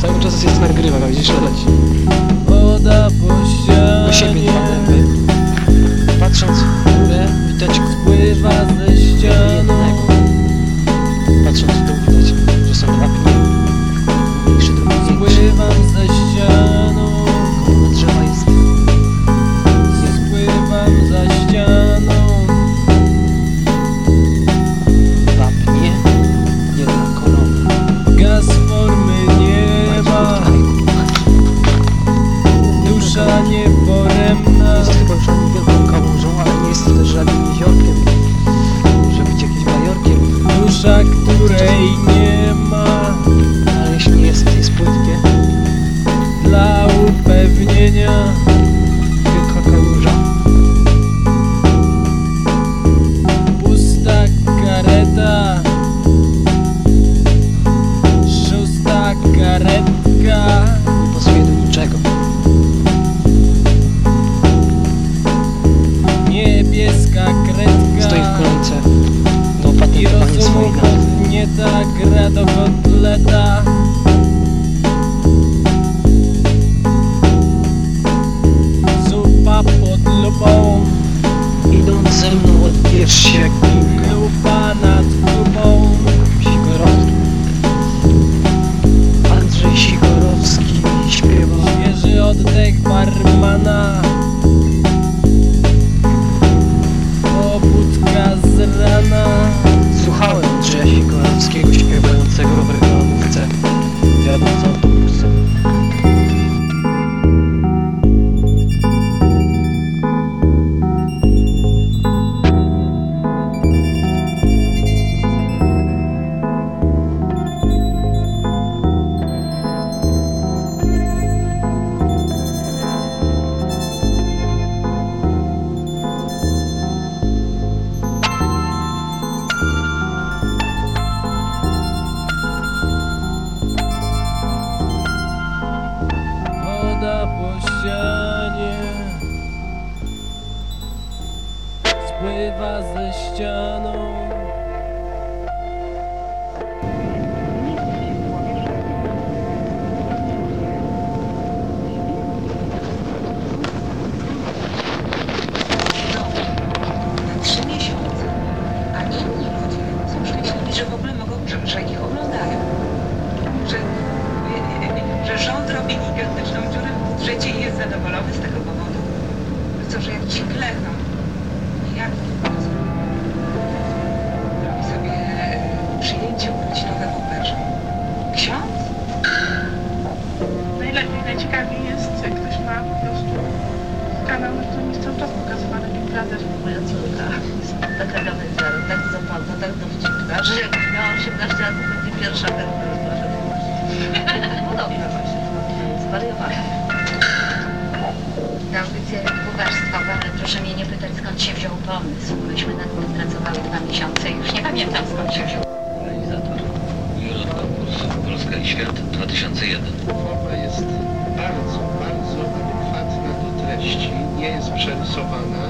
Cały czas jest nagrywa, widzisz, leci. Woda po Dusza, której nie ma ale jeśli jest, jest płytkie. Dla upewnienia podnieta gra do kotleta Zupa pod lupą Idąc ze mną odbierz się jak piłka. Lupa nad tubą Sikorowski. Andrzej Sikorowski śpiewa. Świeży oddech barmana ścianie Spływa ze ścianą jak ci klechą, jak robi sobie przyjęcie urodzinowe w operze. Ksiądz? Najlepiej, najciekawiej jest, ktoś ma po prostu kanał, na którym jest cały czas pokazywany Big Brother. Moja córka taka gawędziara, tak zapadła, tak dowcipna, że miała 18 lat, to będzie pierwsza chętna, proszę Podobna właśnie. Audycja kucharstwowa, ale proszę mnie nie pytać skąd się wziął pomysł. Myśmy nad tym pracowały dwa miesiące i już nie pamiętam skąd się wziął. Realizator Jurot Konkurs Polska i Świat 2001. Forma jest bardzo, bardzo adekwatna do treści, nie jest przerysowana.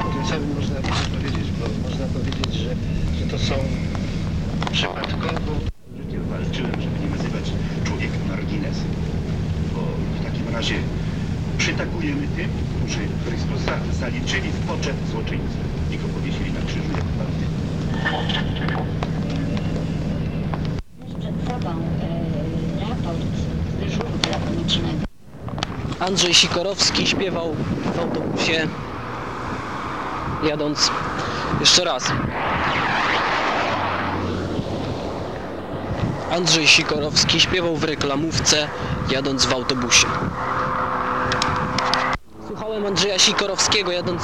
O tym samym można by powiedzieć, bo można powiedzieć, że, że to są przypadkowo... przytakujemy tym, którzy Chrystusa zaliczyli w poczet złoczyńców i go powiesili na krzyżu jak sobą e. Andrzej Sikorowski śpiewał w autobusie jadąc jeszcze raz. Andrzej Sikorowski śpiewał w reklamówce jadąc w autobusie. Poznałem Andrzeja Sikorowskiego jadąc...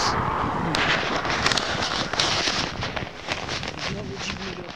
Znowu dziwny rok.